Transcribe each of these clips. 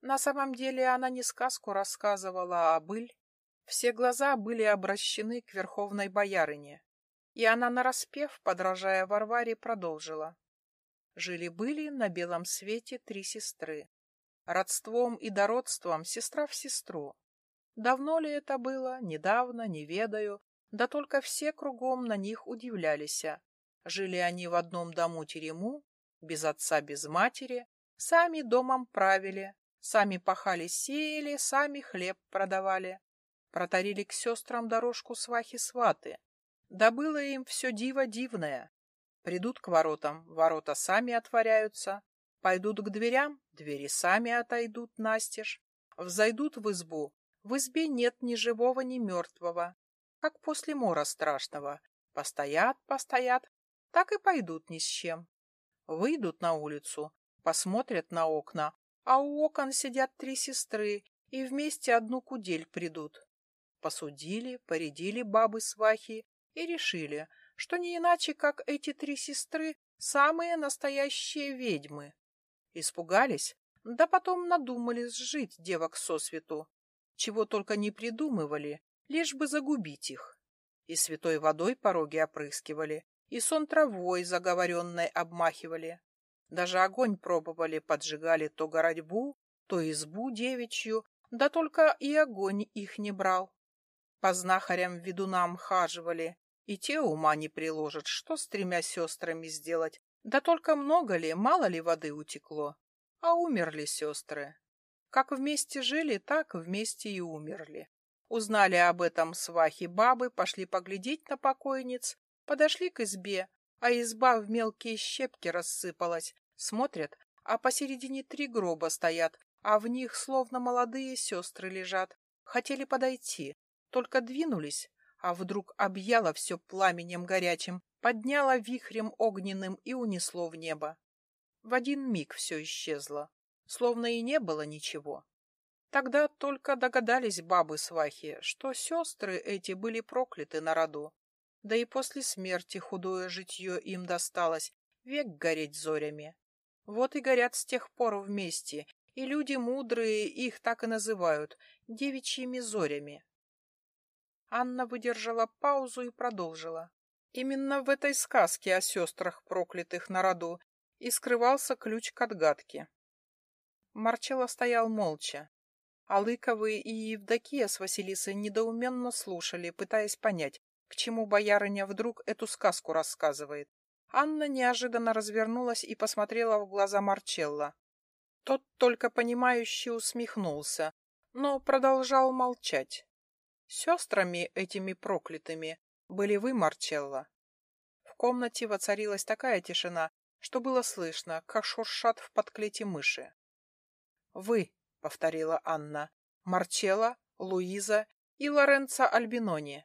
На самом деле она не сказку рассказывала, а быль. Все глаза были обращены к верховной боярине. И она нараспев, подражая Варваре, продолжила. Жили-были на белом свете три сестры. Родством и дородством сестра в сестру. Давно ли это было, недавно, не ведаю, да только все кругом на них удивлялись. Жили они в одном дому-терему, без отца, без матери, сами домом правили, сами пахали-сеяли, сами хлеб продавали. Протарили к сестрам дорожку свахи-сваты. Да было им все диво дивное. Придут к воротам, ворота сами отворяются. Пойдут к дверям, двери сами отойдут настежь. Взойдут в избу, в избе нет ни живого, ни мертвого. Как после мора страшного. Постоят, постоят, так и пойдут ни с чем. Выйдут на улицу, посмотрят на окна, а у окон сидят три сестры и вместе одну кудель придут. Посудили, поредили бабы-свахи и решили, что не иначе, как эти три сестры самые настоящие ведьмы. Испугались, да потом надумали сжить девок сосвету, чего только не придумывали, лишь бы загубить их. И святой водой пороги опрыскивали, и сон травой заговоренной обмахивали. Даже огонь пробовали, поджигали то городьбу, то избу девичью, да только и огонь их не брал. По знахарям-ведунам хаживали, и те ума не приложат, что с тремя сестрами сделать. Да только много ли, мало ли воды утекло. А умерли сестры. Как вместе жили, так вместе и умерли. Узнали об этом свахи-бабы, пошли поглядеть на покойниц, подошли к избе, а изба в мелкие щепки рассыпалась. Смотрят, а посередине три гроба стоят, а в них словно молодые сестры лежат. Хотели подойти, только двинулись, а вдруг объяло все пламенем горячим, подняло вихрем огненным и унесло в небо. В один миг все исчезло, словно и не было ничего. Тогда только догадались бабы-свахи, что сестры эти были прокляты на роду. Да и после смерти худое житье им досталось, век гореть зорями. Вот и горят с тех пор вместе, и люди мудрые их так и называют — девичьими зорями. Анна выдержала паузу и продолжила. Именно в этой сказке о сестрах, проклятых на роду, и скрывался ключ к отгадке. Марчелло стоял молча. Алыковы и Евдокия с Василисой недоуменно слушали, пытаясь понять, к чему боярыня вдруг эту сказку рассказывает. Анна неожиданно развернулась и посмотрела в глаза Марчелло. Тот только понимающе усмехнулся, но продолжал молчать. Сестрами этими проклятыми были вы, Марчелло. В комнате воцарилась такая тишина, что было слышно, как шуршат в подклете мыши. «Вы», — повторила Анна, — «Марчелло, Луиза и Лоренцо Альбинони.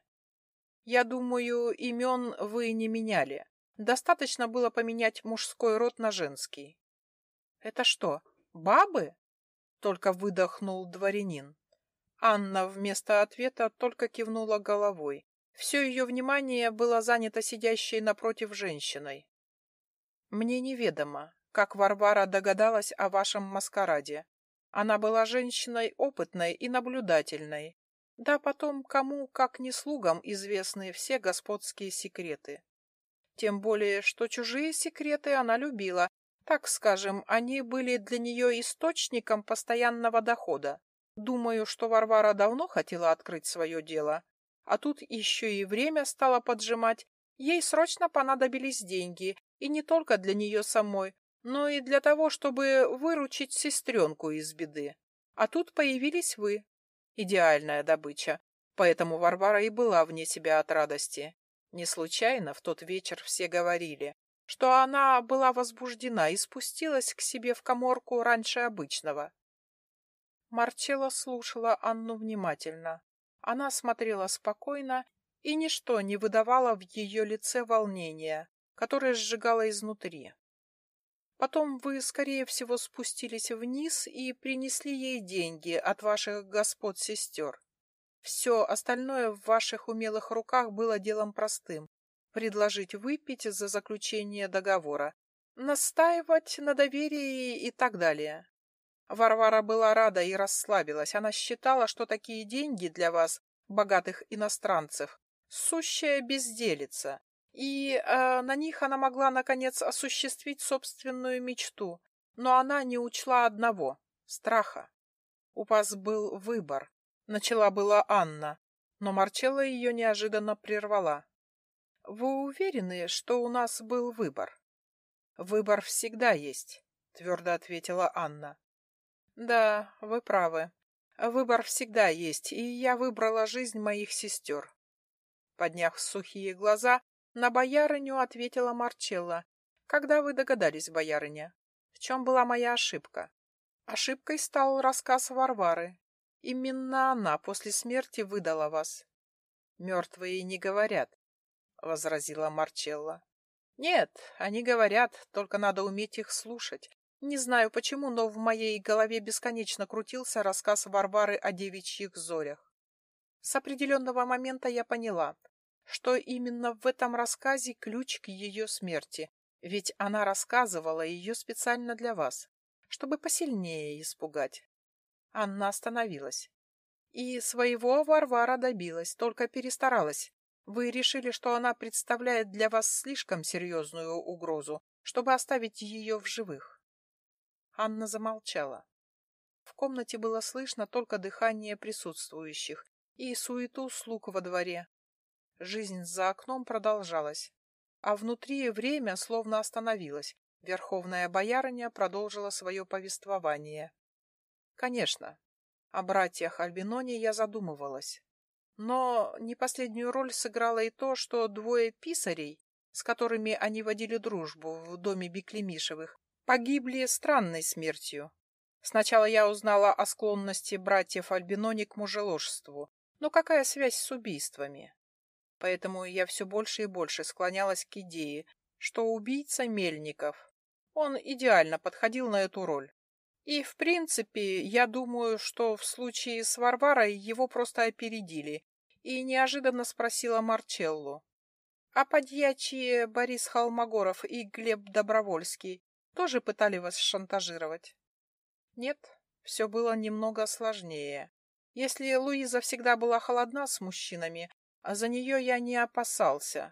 Я думаю, имен вы не меняли. Достаточно было поменять мужской род на женский». «Это что, бабы?» — только выдохнул дворянин. Анна вместо ответа только кивнула головой. Все ее внимание было занято сидящей напротив женщиной. «Мне неведомо, как Варвара догадалась о вашем маскараде. Она была женщиной опытной и наблюдательной. Да потом кому, как не слугам, известны все господские секреты. Тем более, что чужие секреты она любила, так скажем, они были для нее источником постоянного дохода. Думаю, что Варвара давно хотела открыть свое дело, а тут еще и время стало поджимать. Ей срочно понадобились деньги, и не только для нее самой, но и для того, чтобы выручить сестренку из беды. А тут появились вы. Идеальная добыча. Поэтому Варвара и была вне себя от радости. Не случайно в тот вечер все говорили, что она была возбуждена и спустилась к себе в коморку раньше обычного. Марчелла слушала Анну внимательно. Она смотрела спокойно, и ничто не выдавало в ее лице волнения, которое сжигало изнутри. Потом вы, скорее всего, спустились вниз и принесли ей деньги от ваших господ-сестер. Все остальное в ваших умелых руках было делом простым. Предложить выпить за заключение договора, настаивать на доверии и так далее. Варвара была рада и расслабилась. Она считала, что такие деньги для вас, богатых иностранцев, сущая безделица. И э, на них она могла, наконец, осуществить собственную мечту. Но она не учла одного — страха. У вас был выбор. Начала была Анна, но Марчелла ее неожиданно прервала. Вы уверены, что у нас был выбор? Выбор всегда есть, твердо ответила Анна. Да, вы правы. Выбор всегда есть, и я выбрала жизнь моих сестер. Подняв сухие глаза, на боярыню ответила Марчелла. Когда вы догадались, боярыня? В чем была моя ошибка? Ошибкой стал рассказ Варвары. Именно она после смерти выдала вас. Мертвые не говорят, — возразила Марчелла. Нет, они говорят, только надо уметь их слушать. Не знаю почему, но в моей голове бесконечно крутился рассказ Варвары о девичьих зорях. С определенного момента я поняла, что именно в этом рассказе ключ к ее смерти, ведь она рассказывала ее специально для вас, чтобы посильнее испугать. Анна остановилась. И своего Варвара добилась, только перестаралась. Вы решили, что она представляет для вас слишком серьезную угрозу, чтобы оставить ее в живых. Анна замолчала. В комнате было слышно только дыхание присутствующих и суету слуг во дворе. Жизнь за окном продолжалась, а внутри время словно остановилось. Верховная боярыня продолжила свое повествование. Конечно, о братьях Альбиноне я задумывалась. Но не последнюю роль сыграло и то, что двое писарей, с которыми они водили дружбу в доме Беклемишевых, погибли странной смертью. Сначала я узнала о склонности братьев Альбинони к мужеложству, но какая связь с убийствами? Поэтому я все больше и больше склонялась к идее, что убийца Мельников. Он идеально подходил на эту роль. И, в принципе, я думаю, что в случае с Варварой его просто опередили, и неожиданно спросила Марчеллу. А подьячие Борис Холмогоров и Глеб Добровольский тоже пытали вас шантажировать? Нет, все было немного сложнее. Если Луиза всегда была холодна с мужчинами, а за нее я не опасался.